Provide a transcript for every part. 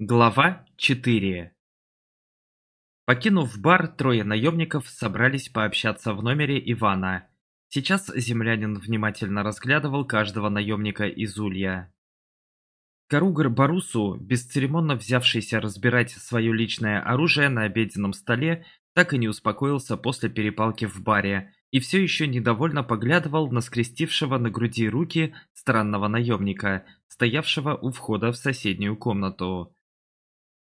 Глава 4 Покинув бар, трое наемников собрались пообщаться в номере Ивана. Сейчас землянин внимательно разглядывал каждого наемника из Улья. Каругар Барусу, бесцеремонно взявшийся разбирать свое личное оружие на обеденном столе, так и не успокоился после перепалки в баре и все еще недовольно поглядывал на скрестившего на груди руки странного наемника, стоявшего у входа в соседнюю комнату.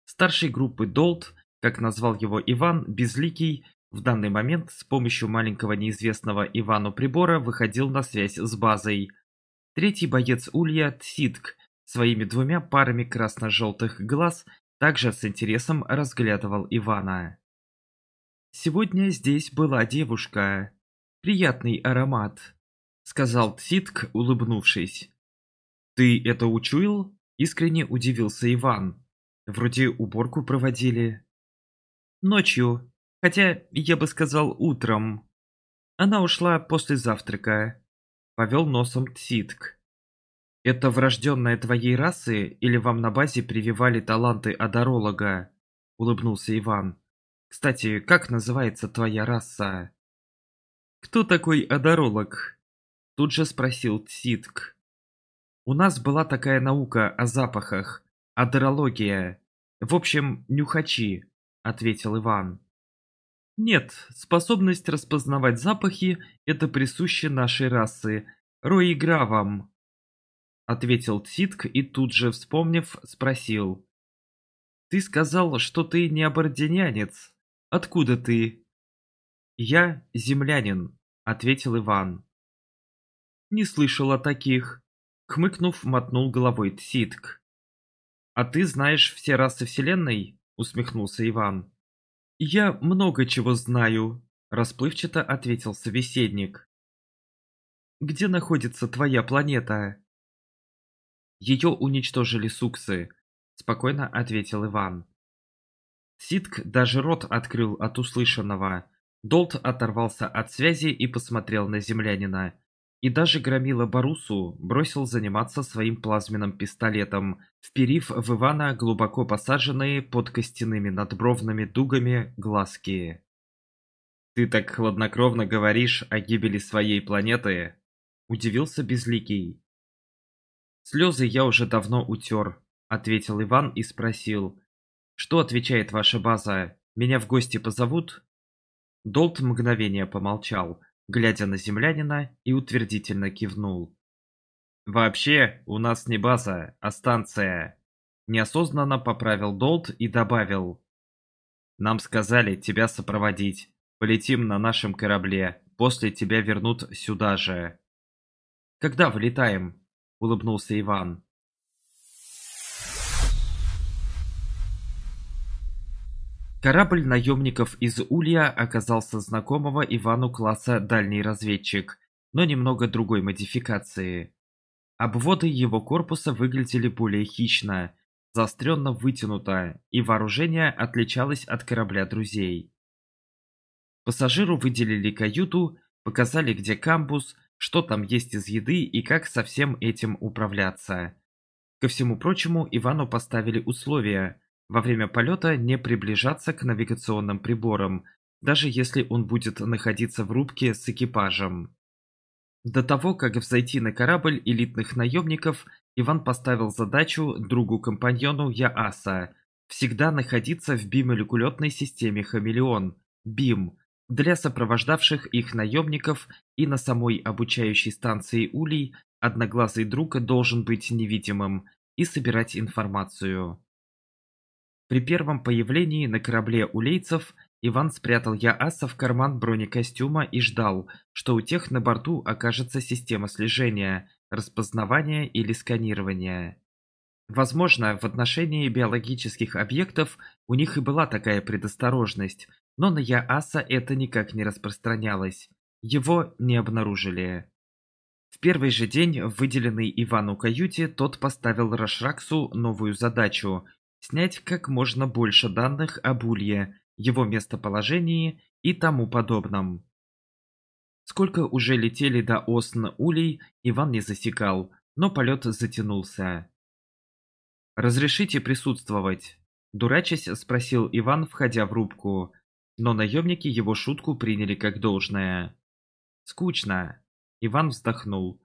Старший группы Долт, как назвал его Иван, безликий, в данный момент с помощью маленького неизвестного Ивану прибора выходил на связь с базой. Третий боец Улья Тситк своими двумя парами красно-желтых глаз также с интересом разглядывал Ивана. «Сегодня здесь была девушка. Приятный аромат», — сказал Тситк, улыбнувшись. «Ты это учуял?» — искренне удивился Иван. Вроде уборку проводили. Ночью. Хотя, я бы сказал, утром. Она ушла после завтрака. Повел носом Тситк. Это врожденная твоей расы или вам на базе прививали таланты одоролога? Улыбнулся Иван. Кстати, как называется твоя раса? Кто такой одоролог? Тут же спросил Тситк. У нас была такая наука о запахах, Адрология. В общем, нюхачи», — ответил Иван. «Нет, способность распознавать запахи — это присуще нашей расы. Рой игра вам», — ответил Титк и тут же, вспомнив, спросил. «Ты сказал, что ты не абординянец. Откуда ты?» «Я землянин», — ответил Иван. «Не слышал о таких», — хмыкнув, мотнул головой Тситк. «А ты знаешь все расы Вселенной?» – усмехнулся Иван. «Я много чего знаю», – расплывчато ответил собеседник. «Где находится твоя планета?» «Ее уничтожили суксы», – спокойно ответил Иван. Ситк даже рот открыл от услышанного. Долт оторвался от связи и посмотрел на землянина. И даже громила Барусу бросил заниматься своим плазменным пистолетом, вперив в Ивана глубоко посаженные под костяными надбровными дугами глазки. «Ты так хладнокровно говоришь о гибели своей планеты!» – удивился Безликий. «Слезы я уже давно утер», – ответил Иван и спросил. «Что отвечает ваша база? Меня в гости позовут?» Долт мгновение помолчал – глядя на землянина, и утвердительно кивнул. «Вообще, у нас не база, а станция!» Неосознанно поправил Долт и добавил. «Нам сказали тебя сопроводить. Полетим на нашем корабле. После тебя вернут сюда же». «Когда вылетаем?» – улыбнулся Иван. Корабль наемников из Улья оказался знакомого Ивану класса «Дальний разведчик», но немного другой модификации. Обводы его корпуса выглядели более хищно, заостренно вытянуто, и вооружение отличалось от корабля друзей. Пассажиру выделили каюту, показали, где камбус, что там есть из еды и как со всем этим управляться. Ко всему прочему, Ивану поставили условия – во время полета не приближаться к навигационным приборам, даже если он будет находиться в рубке с экипажем. До того, как взойти на корабль элитных наемников, Иван поставил задачу другу-компаньону Яаса всегда находиться в бимолекулетной системе «Хамелеон» – БИМ, для сопровождавших их наемников и на самой обучающей станции Улей одноглазый друг должен быть невидимым и собирать информацию. При первом появлении на корабле улейцев Иван спрятал Яаса в карман бронекостюма и ждал, что у тех на борту окажется система слежения, распознавания или сканирования. Возможно, в отношении биологических объектов у них и была такая предосторожность, но на Яаса это никак не распространялось. Его не обнаружили. В первый же день выделенный Ивану каюте тот поставил Рашраксу новую задачу – снять как можно больше данных об улье, его местоположении и тому подобном. Сколько уже летели до Осн улей, Иван не засекал, но полет затянулся. «Разрешите присутствовать?» – дурачась спросил Иван, входя в рубку, но наемники его шутку приняли как должное. «Скучно», – Иван вздохнул.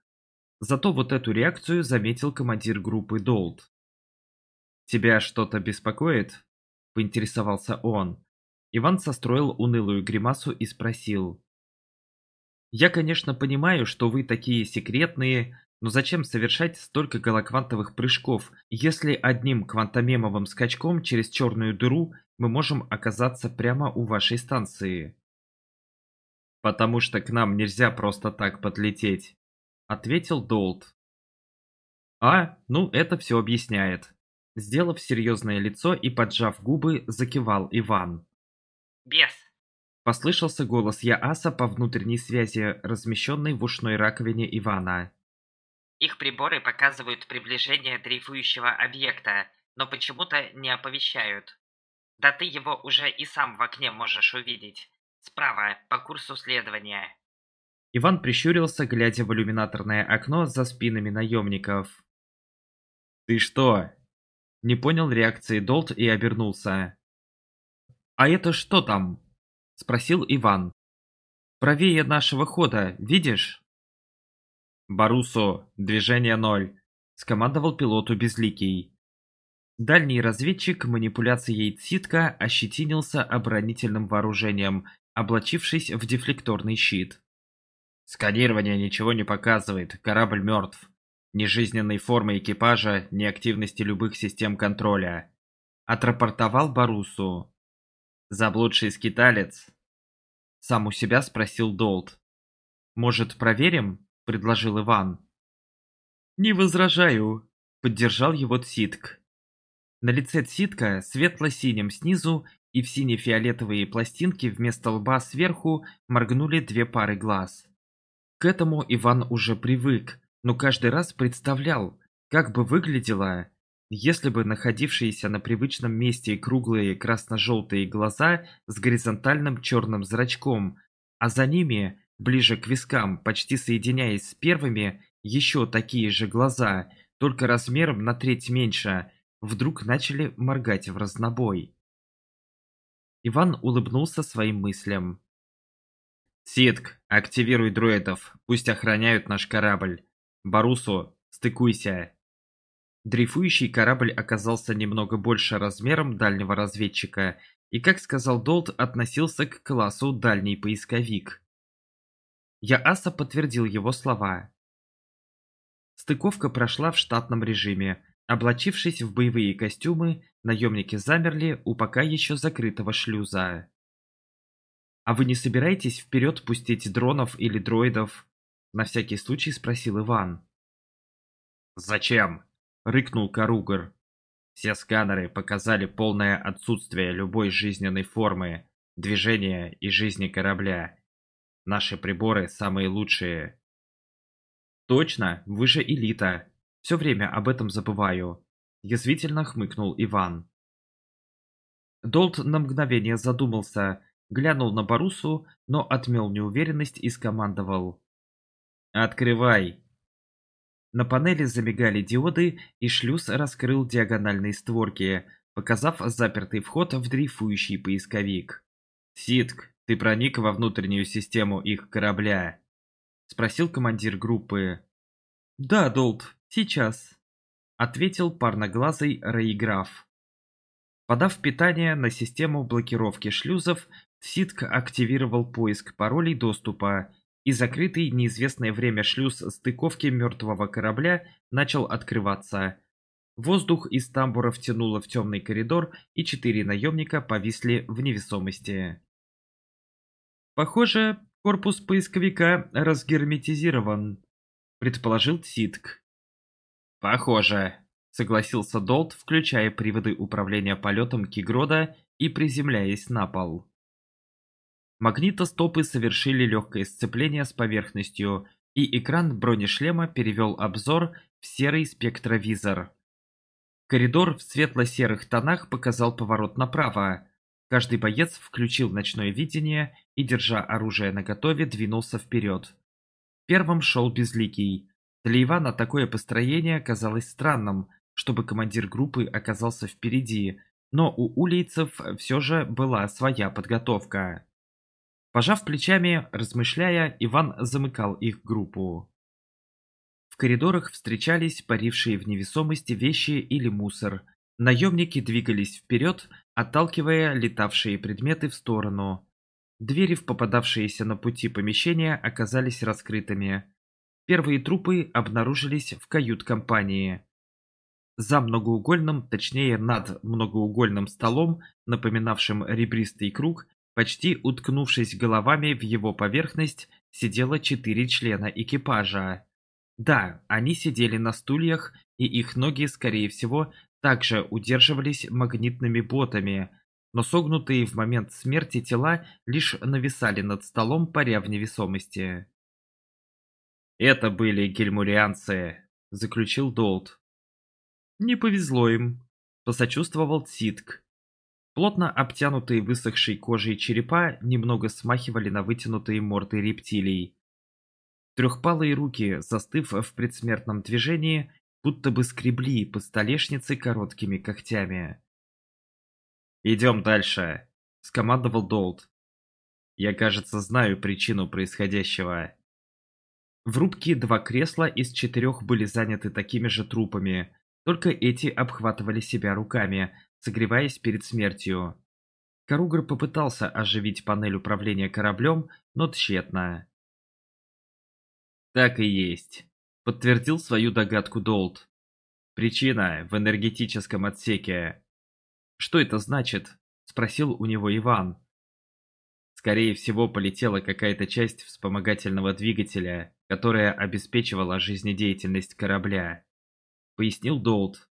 Зато вот эту реакцию заметил командир группы Долт. «Тебя что-то беспокоит?» – поинтересовался он. Иван состроил унылую гримасу и спросил. «Я, конечно, понимаю, что вы такие секретные, но зачем совершать столько голоквантовых прыжков, если одним квантомемовым скачком через черную дыру мы можем оказаться прямо у вашей станции?» «Потому что к нам нельзя просто так подлететь», — ответил Долт. «А, ну это все объясняет», Сделав серьезное лицо и поджав губы, закивал Иван. «Бес!» – послышался голос Яаса по внутренней связи, размещенной в ушной раковине Ивана. «Их приборы показывают приближение дрейфующего объекта, но почему-то не оповещают. Да ты его уже и сам в окне можешь увидеть. Справа, по курсу следования». Иван прищурился, глядя в иллюминаторное окно за спинами наемников. «Ты что, не понял реакции Долт и обернулся. «А это что там?» – спросил Иван. «Правее нашего хода, видишь?» «Барусу, движение ноль», – скомандовал пилоту Безликий. Дальний разведчик манипуляцией Цитка ощетинился оборонительным вооружением, облачившись в дефлекторный щит. «Сканирование ничего не показывает, корабль мертв», нежизненной формы экипажа, неактивности любых систем контроля. Отрапортовал Барусу. Заблудший скиталец. Сам у себя спросил Долт. «Может, проверим?» – предложил Иван. «Не возражаю», – поддержал его Цитк. На лице Цитка светло-синим снизу и в сине-фиолетовые пластинки вместо лба сверху моргнули две пары глаз. К этому Иван уже привык, но каждый раз представлял, как бы выглядело, если бы находившиеся на привычном месте круглые красно-желтые глаза с горизонтальным черным зрачком, а за ними, ближе к вискам, почти соединяясь с первыми, еще такие же глаза, только размером на треть меньше, вдруг начали моргать в разнобой. Иван улыбнулся своим мыслям. «Ситк, активируй дроидов, пусть охраняют наш корабль. Барусу, стыкуйся!» Дрейфующий корабль оказался немного больше размером дальнего разведчика и, как сказал Долт, относился к классу «дальний поисковик». Яаса подтвердил его слова. Стыковка прошла в штатном режиме. Облачившись в боевые костюмы, наемники замерли у пока еще закрытого шлюза. «А вы не собираетесь вперед пустить дронов или дроидов?» на всякий случай спросил Иван. «Зачем?» — рыкнул Каругар. Все сканеры показали полное отсутствие любой жизненной формы, движения и жизни корабля. Наши приборы самые лучшие. «Точно, вы же элита. Все время об этом забываю», — язвительно хмыкнул Иван. Долт на мгновение задумался, глянул на Барусу, но отмел неуверенность и скомандовал. «Открывай!» На панели замигали диоды, и шлюз раскрыл диагональные створки, показав запертый вход в дрейфующий поисковик. «Ситк, ты проник во внутреннюю систему их корабля?» — спросил командир группы. «Да, Долт, сейчас», — ответил парноглазый Рейграф. Подав питание на систему блокировки шлюзов, Ситк активировал поиск паролей доступа и закрытый неизвестное время шлюз стыковки мертвого корабля начал открываться. Воздух из тамбура втянуло в темный коридор, и четыре наемника повисли в невесомости. «Похоже, корпус поисковика разгерметизирован», — предположил Ситк. «Похоже», — согласился Долт, включая приводы управления полетом Кигрода и приземляясь на пол. Магнитостопы совершили легкое сцепление с поверхностью, и экран бронешлема перевел обзор в серый спектровизор. Коридор в светло-серых тонах показал поворот направо. Каждый боец включил ночное видение и, держа оружие наготове, двинулся вперед. Первым шел Безликий. Для Ивана такое построение казалось странным, чтобы командир группы оказался впереди, но у улейцев все же была своя подготовка. Пожав плечами, размышляя, Иван замыкал их группу. В коридорах встречались парившие в невесомости вещи или мусор. Наемники двигались вперед, отталкивая летавшие предметы в сторону. Двери в попадавшиеся на пути помещения оказались раскрытыми. Первые трупы обнаружились в кают-компании. За многоугольным, точнее над многоугольным столом, напоминавшим ребристый круг, Почти уткнувшись головами в его поверхность, сидело четыре члена экипажа. Да, они сидели на стульях, и их ноги, скорее всего, также удерживались магнитными ботами, но согнутые в момент смерти тела лишь нависали над столом, паря в невесомости. «Это были гельмурианцы», — заключил Долт. «Не повезло им», — посочувствовал Ситк. Плотно обтянутые высохшей кожей черепа немного смахивали на вытянутые морды рептилий. Трехпалые руки, застыв в предсмертном движении, будто бы скребли по столешнице короткими когтями. «Идем дальше», — скомандовал Долт. «Я, кажется, знаю причину происходящего». В рубке два кресла из четырех были заняты такими же трупами, только эти обхватывали себя руками, согреваясь перед смертью. Коругр попытался оживить панель управления кораблем, но тщетно. «Так и есть», — подтвердил свою догадку Долт. «Причина в энергетическом отсеке». «Что это значит?» — спросил у него Иван. Скорее всего, полетела какая-то часть вспомогательного двигателя, которая обеспечивала жизнедеятельность корабля. Пояснил Долт.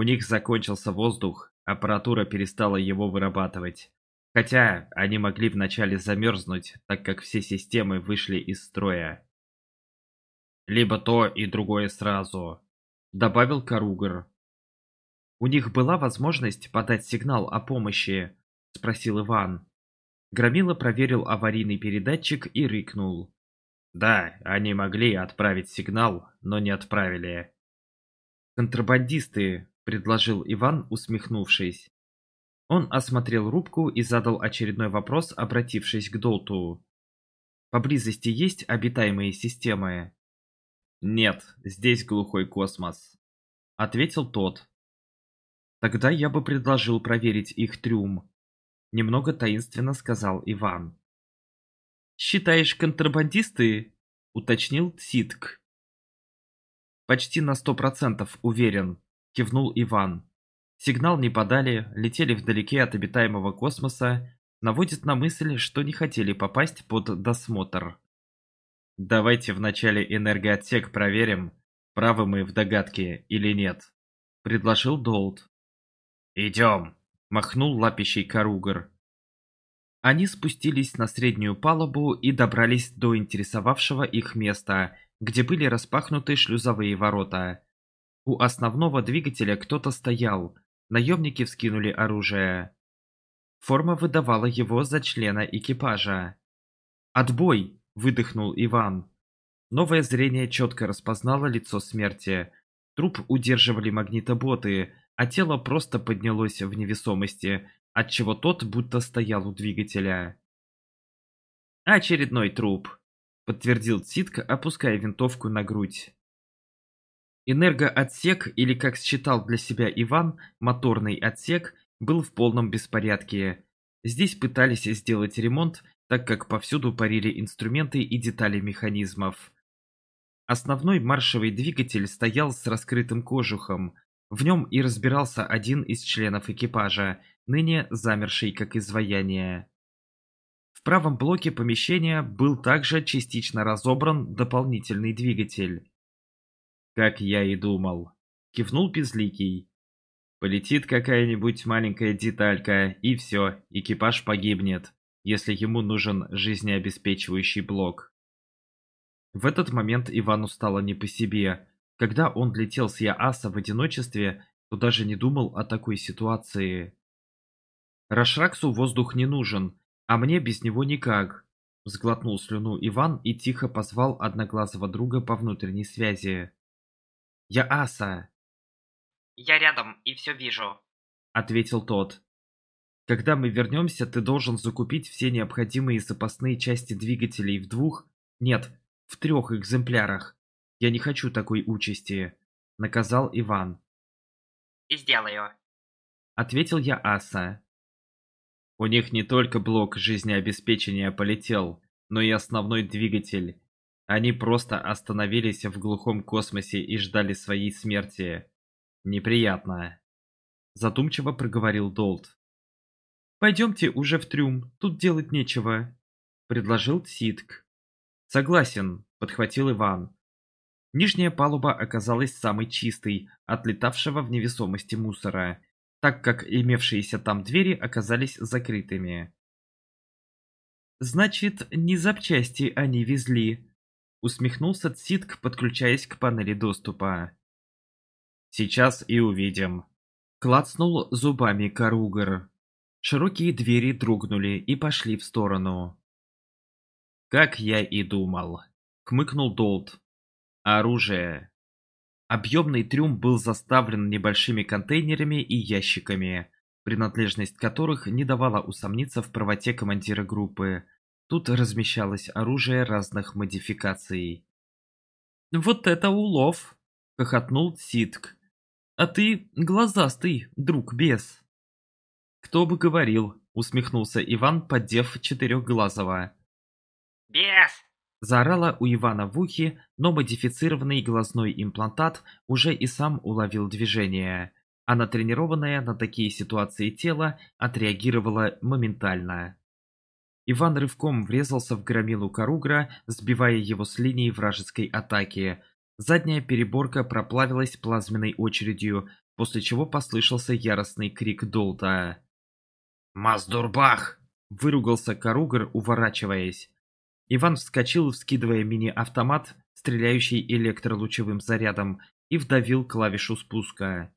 У них закончился воздух, аппаратура перестала его вырабатывать. Хотя они могли вначале замерзнуть, так как все системы вышли из строя. Либо то и другое сразу, добавил Каругер. У них была возможность подать сигнал о помощи, спросил Иван. Громила проверил аварийный передатчик и рыкнул. Да, они могли отправить сигнал, но не отправили. Контрабандисты — предложил Иван, усмехнувшись. Он осмотрел рубку и задал очередной вопрос, обратившись к Долту. «Поблизости есть обитаемые системы?» «Нет, здесь глухой космос», — ответил тот. «Тогда я бы предложил проверить их трюм», — немного таинственно сказал Иван. «Считаешь, контрабандисты?» — уточнил Ситк. «Почти на сто процентов уверен», — кивнул Иван. Сигнал не подали, летели вдалеке от обитаемого космоса, наводит на мысль, что не хотели попасть под досмотр. «Давайте вначале энергоотсек проверим, правы мы в догадке или нет», — предложил Долт. «Идем», — махнул лапищей Каругар. Они спустились на среднюю палубу и добрались до интересовавшего их места, где были распахнуты шлюзовые ворота. У основного двигателя кто-то стоял, наемники вскинули оружие. Форма выдавала его за члена экипажа. «Отбой!» – выдохнул Иван. Новое зрение четко распознало лицо смерти. Труп удерживали магнитоботы, а тело просто поднялось в невесомости, отчего тот будто стоял у двигателя. «Очередной труп», — подтвердил Цитк, опуская винтовку на грудь. Энергоотсек, или как считал для себя Иван, моторный отсек, был в полном беспорядке. Здесь пытались сделать ремонт, так как повсюду парили инструменты и детали механизмов. Основной маршевый двигатель стоял с раскрытым кожухом. В нем и разбирался один из членов экипажа, ныне замерший как изваяние. В правом блоке помещения был также частично разобран дополнительный двигатель. Как я и думал. Кивнул Безликий. Полетит какая-нибудь маленькая деталька, и все, экипаж погибнет, если ему нужен жизнеобеспечивающий блок. В этот момент Ивану стало не по себе. Когда он летел с Яаса в одиночестве, то даже не думал о такой ситуации. Рашраксу воздух не нужен, а мне без него никак. Сглотнул слюну Иван и тихо позвал одноглазого друга по внутренней связи. Я Аса. Я рядом и все вижу, ответил тот. Когда мы вернемся, ты должен закупить все необходимые запасные части двигателей в двух, нет, в трех экземплярах. Я не хочу такой участи, наказал Иван. И сделаю, ответил я Аса. У них не только блок жизнеобеспечения полетел, но и основной двигатель, они просто остановились в глухом космосе и ждали своей смерти. Неприятно. Задумчиво проговорил Долт. «Пойдемте уже в трюм, тут делать нечего», — предложил Ситк. «Согласен», — подхватил Иван. Нижняя палуба оказалась самой чистой, отлетавшего в невесомости мусора, так как имевшиеся там двери оказались закрытыми. «Значит, не запчасти они везли», Усмехнулся Цитк, подключаясь к панели доступа. «Сейчас и увидим». Клацнул зубами Каругар. Широкие двери дрогнули и пошли в сторону. «Как я и думал», — кмыкнул Долт. «Оружие». Объемный трюм был заставлен небольшими контейнерами и ящиками, принадлежность которых не давала усомниться в правоте командира группы, Тут размещалось оружие разных модификаций. «Вот это улов!» — хохотнул Ситк. «А ты глазастый, друг бес!» «Кто бы говорил!» — усмехнулся Иван, поддев четырехглазого. «Бес!» — заорала у Ивана в ухе, но модифицированный глазной имплантат уже и сам уловил движение, а натренированное на такие ситуации тело отреагировало моментально. Иван рывком врезался в громилу Каругра, сбивая его с линии вражеской атаки. Задняя переборка проплавилась плазменной очередью, после чего послышался яростный крик Долта. «Маздурбах!» – выругался Каругр, уворачиваясь. Иван вскочил, вскидывая мини-автомат, стреляющий электролучевым зарядом, и вдавил клавишу спуска.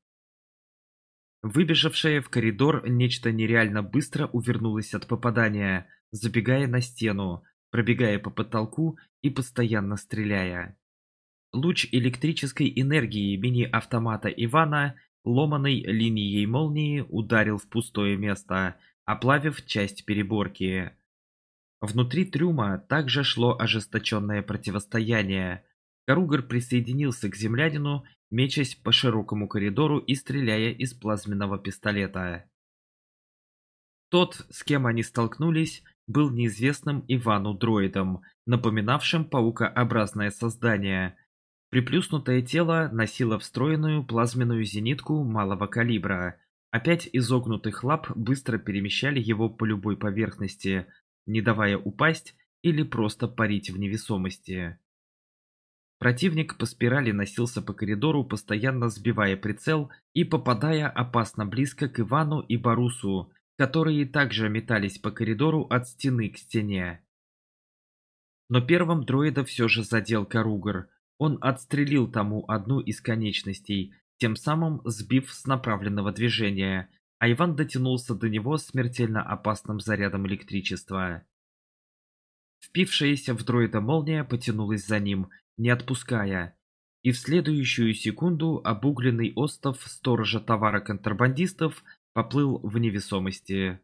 Выбежавшая в коридор нечто нереально быстро увернулось от попадания – забегая на стену, пробегая по потолку и постоянно стреляя. Луч электрической энергии мини-автомата Ивана, ломаной линией молнии, ударил в пустое место, оплавив часть переборки. Внутри трюма также шло ожесточенное противостояние. Коругар присоединился к землянину, мечась по широкому коридору и стреляя из плазменного пистолета. Тот, с кем они столкнулись, был неизвестным Ивану дроидом, напоминавшим паукообразное создание. Приплюснутое тело носило встроенную плазменную зенитку малого калибра. Опять изогнутых лап быстро перемещали его по любой поверхности, не давая упасть или просто парить в невесомости. Противник по спирали носился по коридору, постоянно сбивая прицел и попадая опасно близко к Ивану и Барусу, которые также метались по коридору от стены к стене. Но первым дроида все же задел Каругар. Он отстрелил тому одну из конечностей, тем самым сбив с направленного движения, а Иван дотянулся до него смертельно опасным зарядом электричества. Впившаяся в дроида молния потянулась за ним, не отпуская, и в следующую секунду обугленный остов сторожа товара контрабандистов поплыл в невесомости.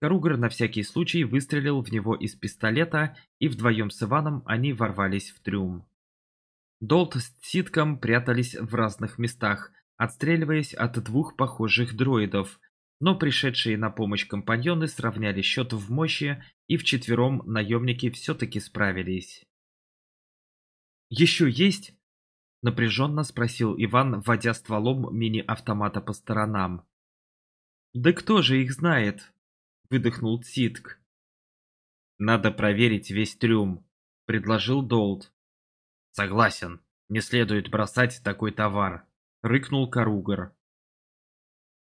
Коругар на всякий случай выстрелил в него из пистолета, и вдвоем с Иваном они ворвались в трюм. Долт с Ситком прятались в разных местах, отстреливаясь от двух похожих дроидов, но пришедшие на помощь компаньоны сравняли счет в мощи, и вчетвером наемники все-таки справились. «Еще есть?» – напряженно спросил Иван, вводя стволом мини-автомата по сторонам. «Да кто же их знает?» — выдохнул Ситк. «Надо проверить весь трюм», — предложил Долт. «Согласен, не следует бросать такой товар», — рыкнул Каругар.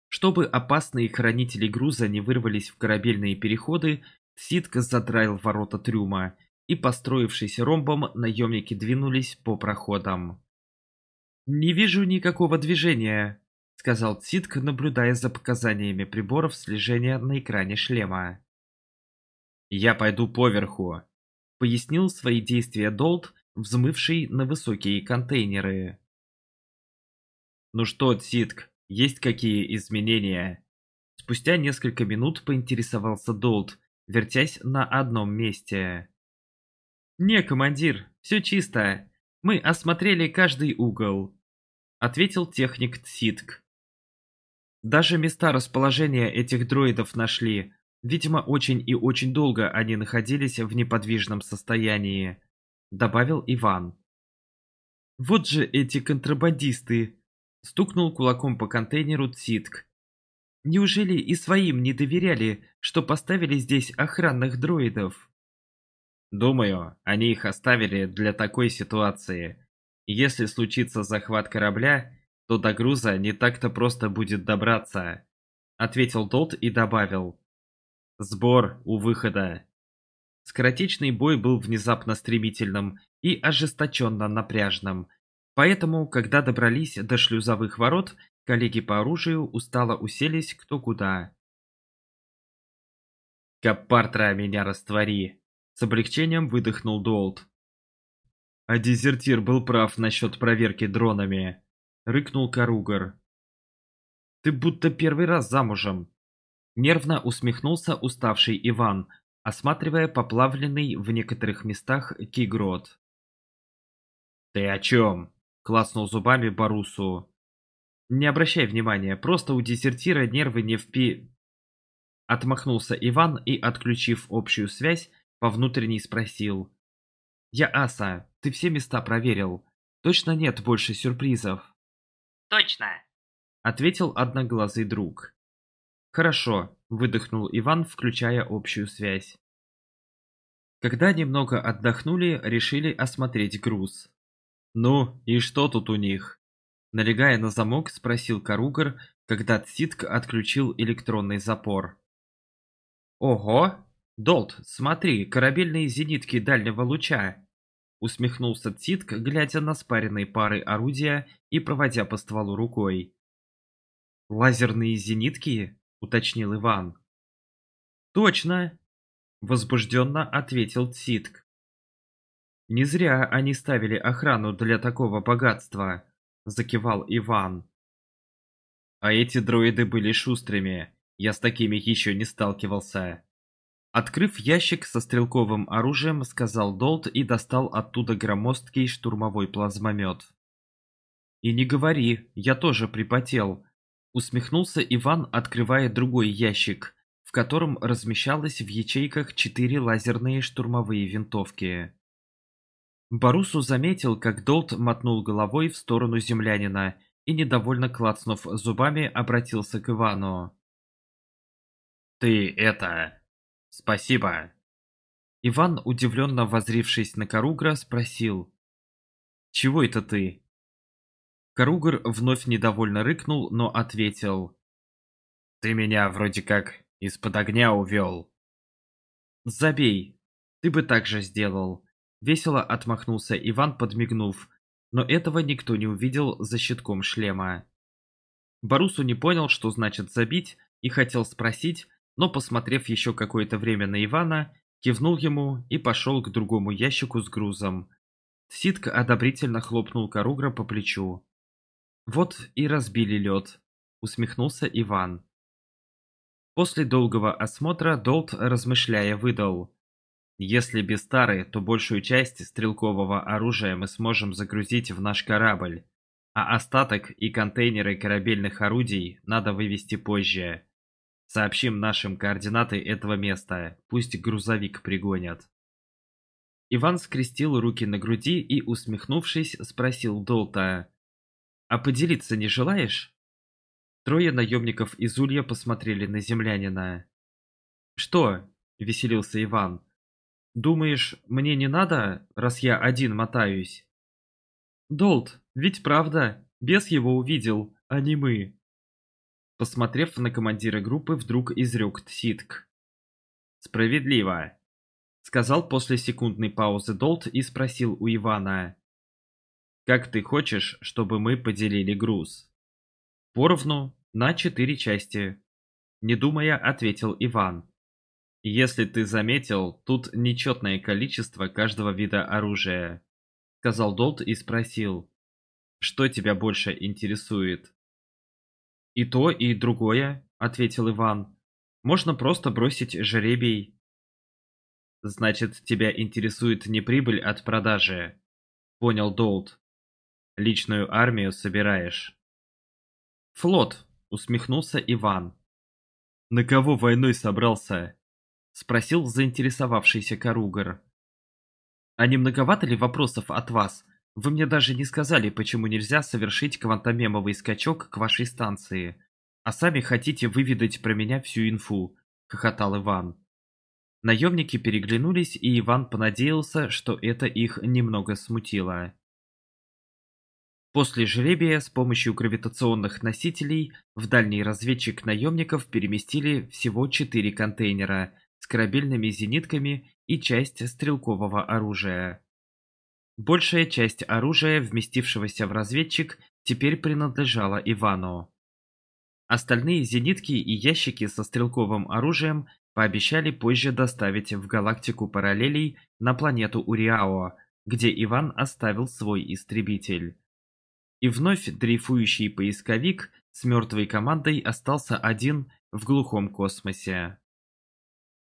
Чтобы опасные хранители груза не вырвались в корабельные переходы, Ситк задраил ворота трюма, и, построившись ромбом, наемники двинулись по проходам. «Не вижу никакого движения», сказал Титк, наблюдая за показаниями приборов слежения на экране шлема. «Я пойду поверху», — пояснил свои действия Долт, взмывший на высокие контейнеры. «Ну что, Титк, есть какие изменения?» Спустя несколько минут поинтересовался Долт, вертясь на одном месте. «Не, командир, все чисто. Мы осмотрели каждый угол», — ответил техник Тситк. Даже места расположения этих дроидов нашли. Видимо, очень и очень долго они находились в неподвижном состоянии», — добавил Иван. «Вот же эти контрабандисты!» — стукнул кулаком по контейнеру Цитк. «Неужели и своим не доверяли, что поставили здесь охранных дроидов?» «Думаю, они их оставили для такой ситуации. Если случится захват корабля, то до груза не так-то просто будет добраться», — ответил тот и добавил. «Сбор у выхода». Скоротечный бой был внезапно стремительным и ожесточенно напряжным, поэтому, когда добрались до шлюзовых ворот, коллеги по оружию устало уселись кто куда. «Капартра, меня раствори!» — с облегчением выдохнул Долт. А дезертир был прав насчет проверки дронами. — рыкнул Каругар. «Ты будто первый раз замужем!» Нервно усмехнулся уставший Иван, осматривая поплавленный в некоторых местах кигрот. «Ты о чем?» — класнул зубами Барусу. «Не обращай внимания, просто у дезертира нервы не впи...» Отмахнулся Иван и, отключив общую связь, по внутренней спросил. «Я Аса, ты все места проверил. Точно нет больше сюрпризов?» точно!» — ответил одноглазый друг. «Хорошо», — выдохнул Иван, включая общую связь. Когда немного отдохнули, решили осмотреть груз. «Ну, и что тут у них?» Налегая на замок, спросил Каругар, когда Цитк отключил электронный запор. «Ого! Долт, смотри, корабельные зенитки дальнего луча!» усмехнулся Титк, глядя на спаренные пары орудия и проводя по стволу рукой. «Лазерные зенитки?» — уточнил Иван. «Точно!» — возбужденно ответил Титк. «Не зря они ставили охрану для такого богатства», — закивал Иван. «А эти дроиды были шустрыми. Я с такими еще не сталкивался», Открыв ящик со стрелковым оружием, сказал Долт и достал оттуда громоздкий штурмовой плазмомет. «И не говори, я тоже припотел», — усмехнулся Иван, открывая другой ящик, в котором размещалось в ячейках четыре лазерные штурмовые винтовки. Борусу заметил, как Долт мотнул головой в сторону землянина и, недовольно клацнув зубами, обратился к Ивану. «Ты это...» Спасибо. Иван, удивленно возрившись на Каругра, спросил. «Чего это ты?» Каругр вновь недовольно рыкнул, но ответил. «Ты меня вроде как из-под огня увел». «Забей, ты бы так же сделал», — весело отмахнулся Иван, подмигнув. Но этого никто не увидел за щитком шлема. Борусу не понял, что значит «забить», и хотел спросить, но, посмотрев еще какое-то время на Ивана, кивнул ему и пошел к другому ящику с грузом. Ситка одобрительно хлопнул Коругра по плечу. «Вот и разбили лед», — усмехнулся Иван. После долгого осмотра Долт, размышляя, выдал. «Если без тары, то большую часть стрелкового оружия мы сможем загрузить в наш корабль, а остаток и контейнеры корабельных орудий надо вывести позже. Сообщим нашим координаты этого места. Пусть грузовик пригонят. Иван скрестил руки на груди и, усмехнувшись, спросил Долта. «А поделиться не желаешь?» Трое наемников из Улья посмотрели на землянина. «Что?» – веселился Иван. «Думаешь, мне не надо, раз я один мотаюсь?» «Долт, ведь правда, бес его увидел, а не мы», Посмотрев на командира группы, вдруг изрек Тситк. «Справедливо!» — сказал после секундной паузы Долт и спросил у Ивана. «Как ты хочешь, чтобы мы поделили груз?» «Поровну, на четыре части», — не думая, ответил Иван. «Если ты заметил, тут нечетное количество каждого вида оружия», — сказал Долт и спросил. «Что тебя больше интересует?» «И то, и другое», — ответил Иван. «Можно просто бросить жеребий». «Значит, тебя интересует не прибыль от продажи?» — понял Долт. «Личную армию собираешь». «Флот», — усмехнулся Иван. «На кого войной собрался?» — спросил заинтересовавшийся Каругар. «А не многовато ли вопросов от вас, вы мне даже не сказали, почему нельзя совершить квантомемовый скачок к вашей станции. А сами хотите выведать про меня всю инфу», — хохотал Иван. Наемники переглянулись, и Иван понадеялся, что это их немного смутило. После жребия с помощью гравитационных носителей в дальний разведчик наемников переместили всего четыре контейнера с корабельными зенитками и часть стрелкового оружия. Большая часть оружия, вместившегося в разведчик, теперь принадлежала Ивану. Остальные зенитки и ящики со стрелковым оружием пообещали позже доставить в галактику параллелей на планету Уриао, где Иван оставил свой истребитель. И вновь дрейфующий поисковик с мертвой командой остался один в глухом космосе.